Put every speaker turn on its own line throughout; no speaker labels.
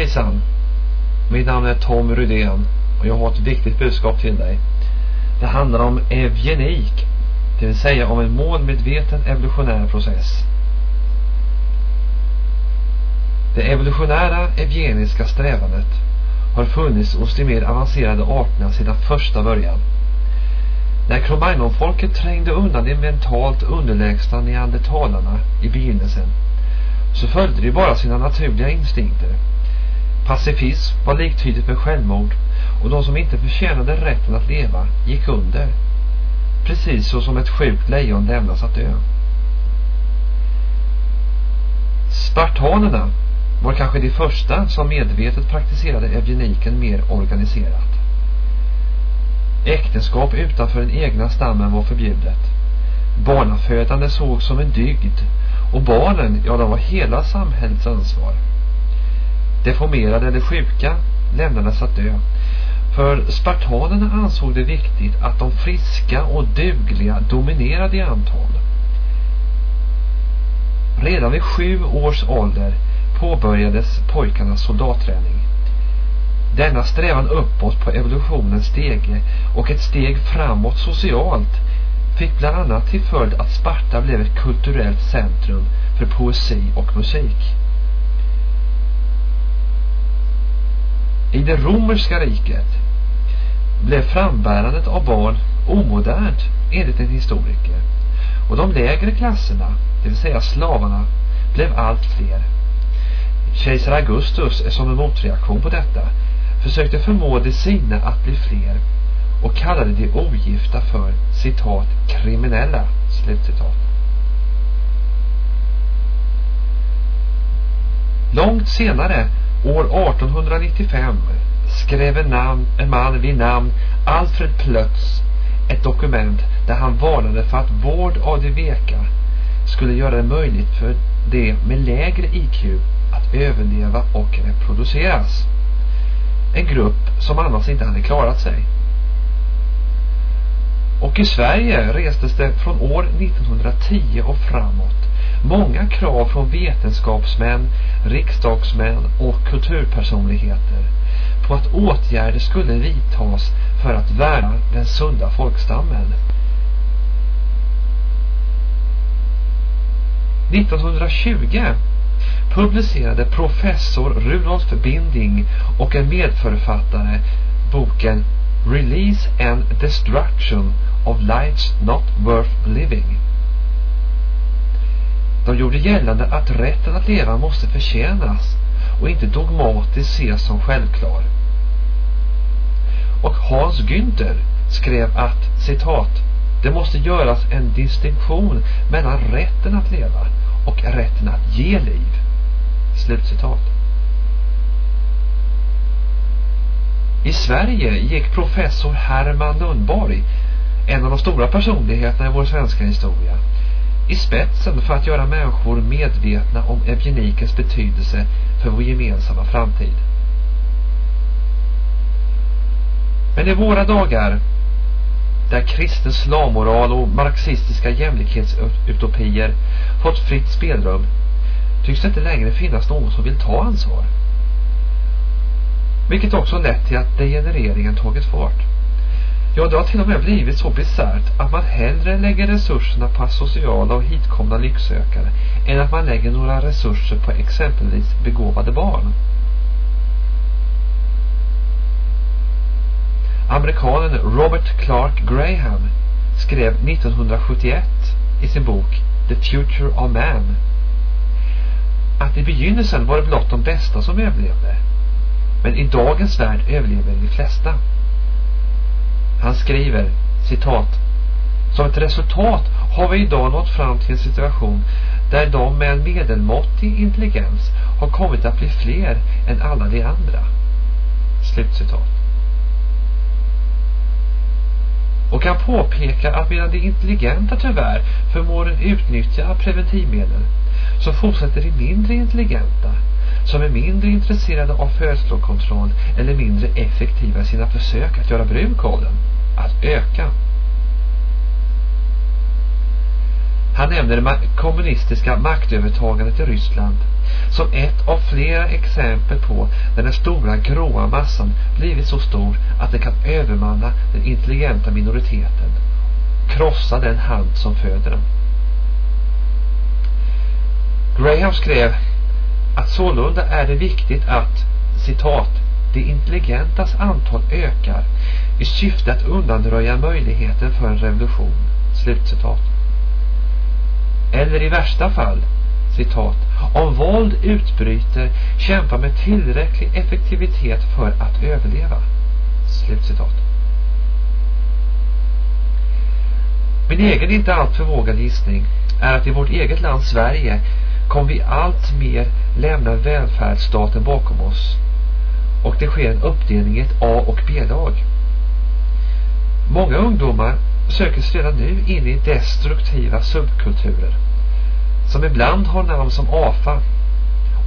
Hejsan! Mitt namn är Tom Rydén och jag har ett viktigt budskap till dig. Det handlar om evgenik, det vill säga om en målmedveten evolutionär process. Det evolutionära evgeniska strävandet har funnits hos de mer avancerade arterna sedan första början. När Cro-Magnon-folket trängde undan de mentalt underlägsna neandertalarna i begynnelsen så följde de bara sina naturliga instinkter. Pacifism var liktydigt med självmord och de som inte förtjänade rätten att leva gick under. Precis så som ett sjukt lejon lämnas att dö. Spartanerna var kanske de första som medvetet praktiserade eugeniken mer organiserat. Äktenskap utanför den egna stammen var förbjudet. Barnafödande sågs som en dygd och barnen, ja de var hela samhällets ansvar. Deformerade eller sjuka lämnades att dö. För spartanerna ansåg det viktigt att de friska och dugliga dominerade i antal. Redan vid sju års ålder påbörjades pojkarnas soldatträning. Denna strävan uppåt på evolutionens stege och ett steg framåt socialt fick bland annat till följd att Sparta blev ett kulturellt centrum för poesi och musik. I det romerska riket blev frambärandet av barn omodernt enligt en historiker och de lägre klasserna, det vill säga slavarna, blev allt fler. Kejsar Augustus som en motreaktion på detta försökte förmå de sina att bli fler och kallade de ogifta för citat kriminella slutcitat. Långt senare, år 1895, skrev en, namn, en man vid namn Alfred Plötz ett dokument där han varnade för att vård av de veka skulle göra det möjligt för de med lägre IQ att överleva och reproduceras. En grupp som annars inte hade klarat sig. Och i Sverige restes det från år 1910 och framåt många krav från vetenskapsmän, riksdagsmän och kulturpersonligheter på att åtgärder skulle vidtas för att värna den sunda folkstammen. 1920 publicerade professor Rudolf Binding och en medförfattare boken Release and Destruction of Lives Not Worth Living. De gjorde gällande att rätten att leva måste förtjänas och inte dogmatiskt ses som självklar. Och Hans Günther skrev att, citat, det måste göras en distinktion mellan rätten att leva och rätten att ge liv. Slutcitat. I Sverige gick professor Herman Lundborg, en av de stora personligheterna i vår svenska historia, i spetsen för att göra människor medvetna om eugenikens betydelse för vår gemensamma framtid. Men i våra dagar, där kristen slavmoral och marxistiska jämlikhetsutopier fått fritt spelrum, tycks det inte längre finnas någon som vill ta ansvar. Vilket också lett till att degenereringen tagit fart. Ja, det har till och med blivit så bisarrt att man hellre lägger resurserna på sociala och hitkomna lycksökare än att man lägger några resurser på exempelvis begåvade barn. Amerikanen Robert Clark Graham skrev 1971 i sin bok The Future of Man att i begynnelsen var det blott de bästa som överlevde. Men i dagens värld överlever de flesta. Han skriver, citat, Som ett resultat har vi idag nått fram till en situation där de med en medelmåttig intelligens har kommit att bli fler än alla de andra. Slutcitat. Och kan påpeka att medan de intelligenta tyvärr förmår utnyttja preventivmedel så fortsätter de mindre intelligenta som är mindre intresserade av födslokontroll eller mindre effektiva i sina försök att göra bruk av den, att öka. Han nämner det kommunistiska maktövertagandet i Ryssland som ett av flera exempel på när den stora gråa massan blivit så stor att den kan övermanna den intelligenta minoriteten, krossa den hand som föder den. Graham skrev att sålunda är det viktigt att, citat, de intelligentas antal ökar i syfte att undanröja möjligheten för en revolution. Slutcitat. Eller i värsta fall, citat, om våld utbryter kämpa med tillräcklig effektivitet för att överleva. Slutcitat. Min egen inte alltför vågade gissning är att i vårt eget land Sverige kommer vi allt mer lämna välfärdsstaten bakom oss och det sker en uppdelning i ett A och B-lag. Många ungdomar söker sig redan nu in i destruktiva subkulturer som ibland har namn som AFA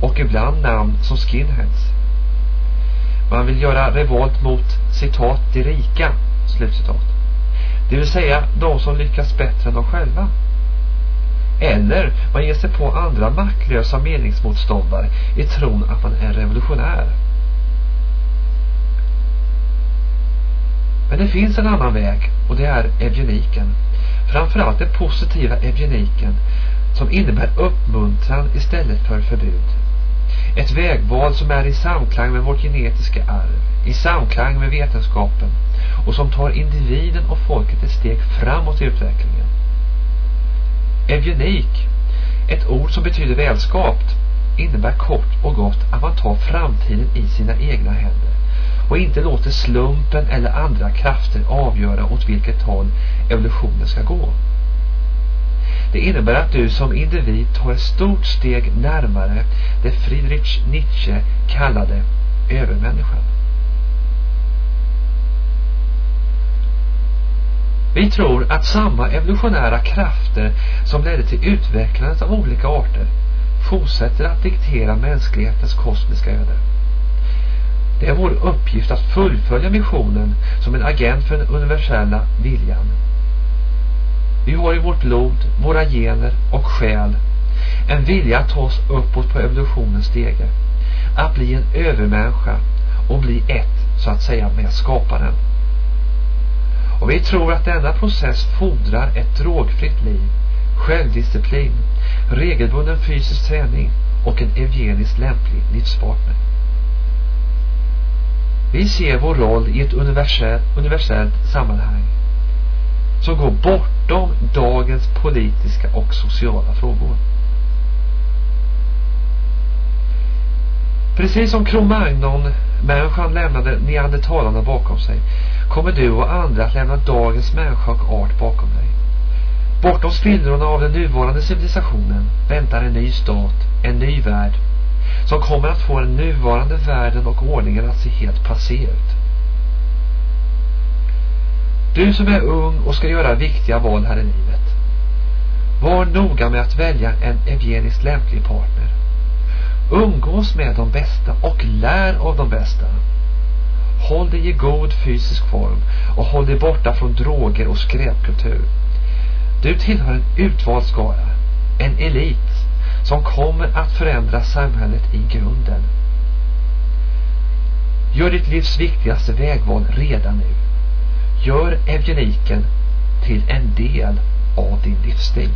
och ibland namn som skinheads. Man vill göra revolt mot citat de rika, slutcitat. Det vill säga de som lyckas bättre än de själva. Eller man ger sig på andra maktlösa meningsmotståndare i tron att man är revolutionär. Men det finns en annan väg och det är eugeniken. Framförallt den positiva eugeniken som innebär uppmuntran istället för förbud. Ett vägval som är i samklang med vårt genetiska arv, i samklang med vetenskapen och som tar individen och folket ett steg framåt i utvecklingen. Eugenik, ett ord som betyder välskapt, innebär kort och gott att man tar framtiden i sina egna händer och inte låter slumpen eller andra krafter avgöra åt vilket håll evolutionen ska gå. Det innebär att du som individ tar ett stort steg närmare det Friedrich Nietzsche kallade övermänniskan. Vi tror att samma evolutionära krafter som ledde till utvecklandet av olika arter fortsätter att diktera mänsklighetens kosmiska öde. Det är vår uppgift att fullfölja missionen som en agent för den universella viljan. Vi har i vårt blod, våra gener och själ en vilja att ta oss uppåt på evolutionens stege. Att bli en övermänniska och bli ett, så att säga, med skaparen. Och vi tror att denna process fordrar ett drogfritt liv, självdisciplin, regelbunden fysisk träning och en eugeniskt lämplig livspartner. Vi ser vår roll i ett universellt, universellt sammanhang som går bortom dagens politiska och sociala frågor. Precis som Cro-Magnon-människan lämnade neandertalarna bakom sig kommer du och andra att lämna dagens människa och art bakom dig. Bortom spillrorna av den nuvarande civilisationen väntar en ny stat, en ny värld som kommer att få den nuvarande världen och ordningen att se helt passé ut. Du som är ung och ska göra viktiga val här i livet. Var noga med att välja en eugeniskt lämplig partner. Umgås med de bästa och lär av de bästa. Håll dig i god fysisk form och håll dig borta från droger och skräpkultur. Du tillhör en utvald skara, en elit som kommer att förändra samhället i grunden. Gör ditt livs viktigaste vägval redan nu. Gör eugeniken till en del av din livsstil.